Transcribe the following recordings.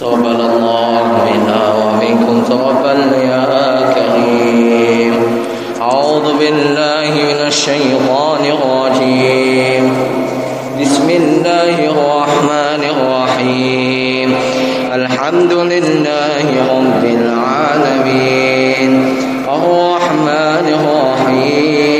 تقبل الله منا ومنكم تقبل يا كريم. أعوذ بالله من الشيطان الرجيم. بسم الله الرحمن الرحيم. الحمد لله رب العالمين. الرحمن الرحيم.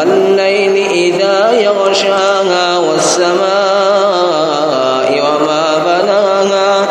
والليل إذا يغشاها والسماء وما بناها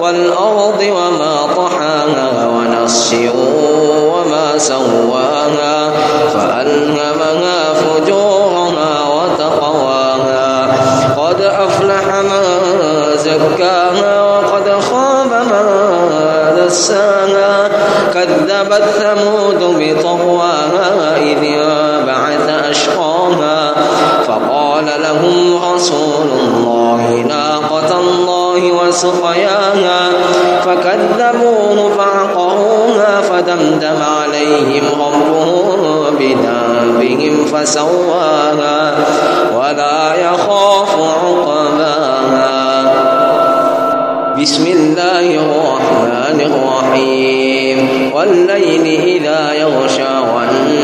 والأرض وما طحاها ونفس وما سواها فألهمها فجورها وتقواها قد أفلح من زكاها وقد خاب من دساها كذبت ثمود بطغواها إذ أشقاها فقال لهم رسول الله ناقة الله وسقياها فكذبوه فعقروها فدمدم عليهم ربهم بذنبهم فسواها ولا يخاف عقباها. بسم الله الرحمن الرحيم. والليل إذا يغشى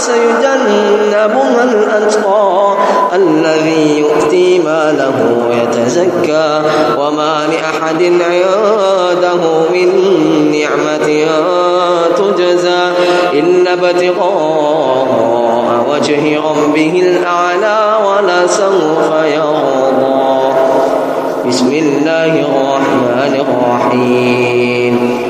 وسيجنبها الأتقى الذي يؤتي ماله يتزكى وما لأحد عنده من نعمة تجزى إلا ابتغاء وجه ربه الأعلى ولسوف يرضى. بسم الله الرحمن الرحيم.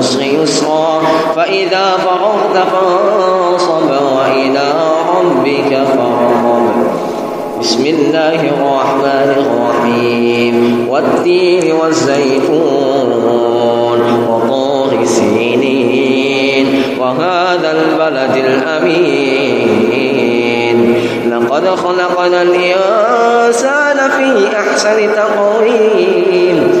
العسر يسرا. فإذا فرغت فانصب وإلى ربك فارغب. بسم الله الرحمن الرحيم. والتين والزيتون وطور سينين. وهذا البلد الأمين. لقد خلقنا الإنسان في أحسن تقويم.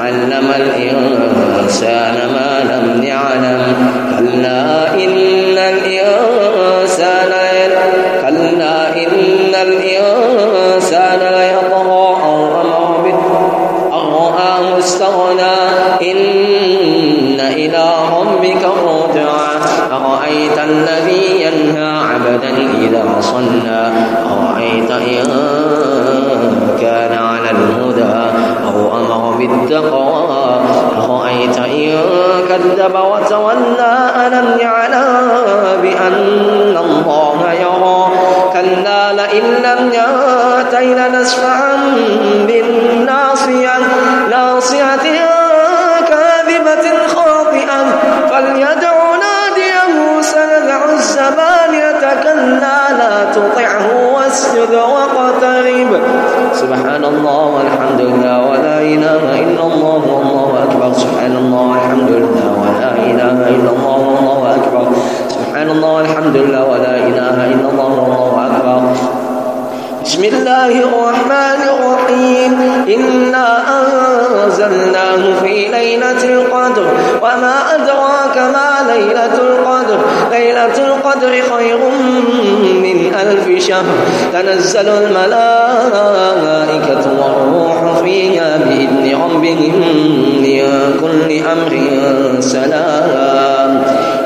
علم الإنسان ما لم يعلم. كلا إن الإنسان كلا إن الإنسان ليطغى أو أمر به أن استغنى إن إلى ربك الرجعى. أرأيت الذي ينهى عبدا إذا صلى؟ أرأيت إن كان على الهدى؟ بالتقوى. أرأيت إن كذب وتولى ألم يعلم بأن الله يرى؟ كلا لئن لم ينته لنسفعا الله والحمد لله ولا إله إلا الله والله أكبر. بسم الله الرحمن الرحيم. إنا أنزلناه في ليلة القدر وما أدراك ما ليلة القدر. ليلة القدر خير من ألف شهر. تنزل الملائكة والروح فيها بإذن ربهم من كل أمر سلام.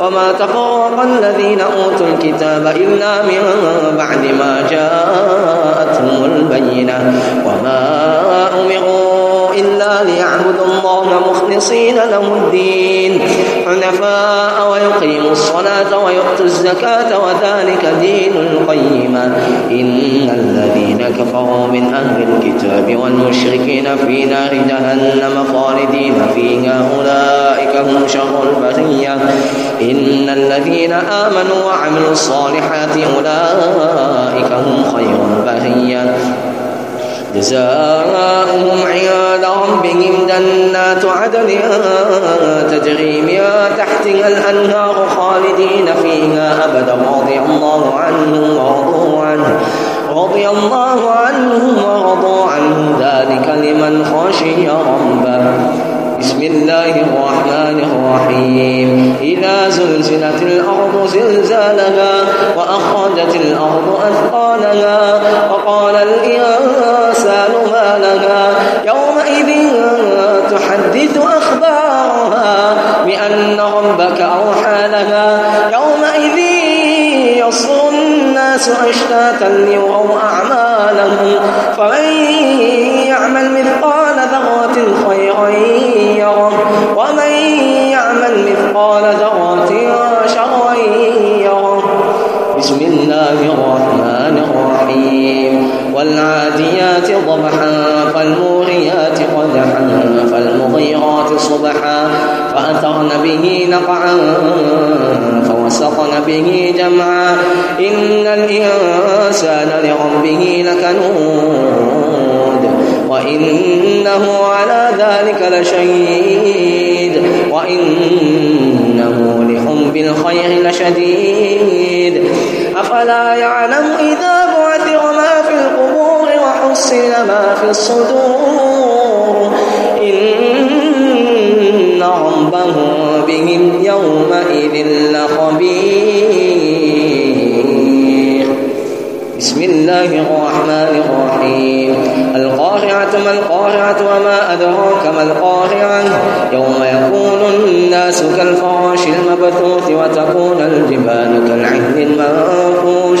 وما تفرق الذين أوتوا الكتاب إلا من بعد ما جاءتهم البينة وما أمروا إلا ليعبدوا الله مخلصين له الدين حنفاء ويقيموا الصلاة ويؤتوا الزكاة وذلك دين القيمة إن الذين كفروا من أهل الكتاب والمشركين في نار جهنم خالدين فيها أولئك هم شر البرية إن الذين آمنوا وعملوا الصالحات أولئك هم خير البرية جزاؤهم عند ربهم جنات عدن تجري من تحتها الأنهار خالدين فيها أبدا. رضي الله عنهم ورضوا عنه. رضي الله عنهم ورضوا عنه. ذلك لمن خشي ربه. بسم الله الرحمن الرحيم. إذا زلزلت الأرض زلزالها وأخرجت الأرض أثقالها وقال الإنسان ما لها؟ يومئذ تحدث أخبارها بأن ربك أوحى لها. يومئذ يصر الناس أشتاتا ليروا أعمالهم. فمن والعاديات ضبحا فالموريات قدحا فالمغيرات صبحا. فأثرن به نقعا فوسطن به جمعا. إن الإنسان لربه لكنود وإنه على ذلك لشهيد. وإنه لحب الخير لشديد. أفلا يعلم إذا وحصل ما في الصدور. إن ربهم بهم يومئذ لخبير. بسم الله الرحمن الرحيم. القارعة ما القارعة وما أدراك ما القارعة. يوم يكون الناس كالفراش المبثوث وتكون الجبال كالعهن المنفوش.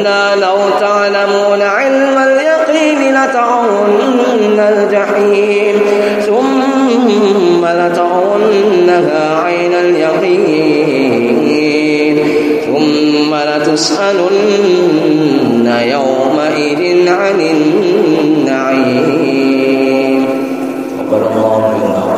كلا لو تعلمون علم اليقين لترون الجحيم ثم لترونها عين اليقين ثم لتسألن يومئذ عن النعيم. وقال الله